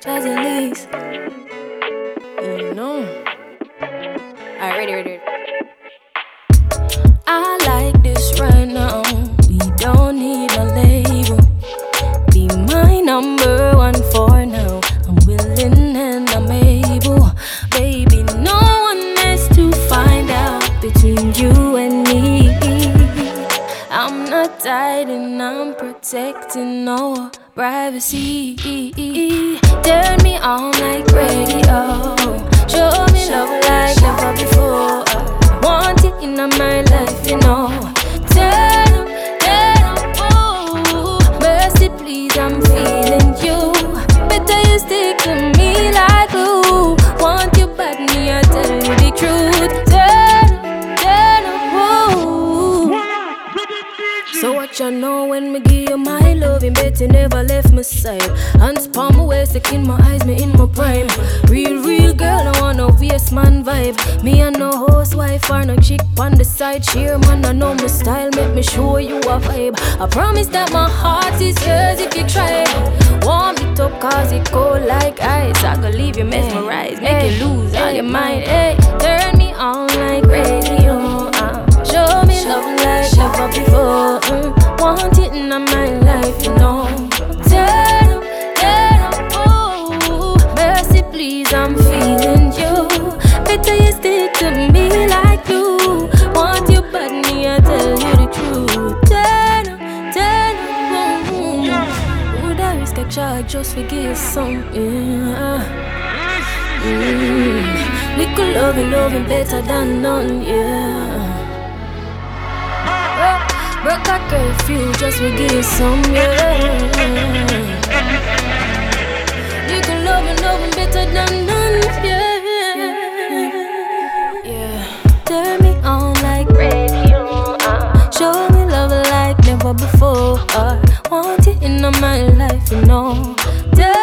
Jazzy Lees. You know. Alright, ready, ready, ready. I like this right now. We don't need a label. Be my number one for now. I'm willing and I'm able. Baby, not hiding, I'm protecting no privacy. Turn me on like radio. You know when me give you my loving, bet you never left my side. Hands palm my waist, look in my eyes, me in my prime. Real, real girl, I wanna waste man vibe. Me and no housewife or no chick on the side. Cheer man, I know my style, make me show you a vibe. I promise that my heart is yours if you try. Warm it up cause it cold like ice. I could leave you mesmerized, make you lose all your mind. Hey, want it in my life, you know. Turn up, turn up, oh. Mercy, please, I'm feeling you. Better you stick to me like you. Want you, but me, I tell you the truth. Turn up, turn up, oh. Would I risk a charge just to get something? Mm. Little loving, loving better than none, yeah. Broke a curfew just to give some, yeah. Little loving, loving better than none, yeah. Yeah. Turn me on like radio. Show me love like never before. Uh. Want it in my life, you know. Turn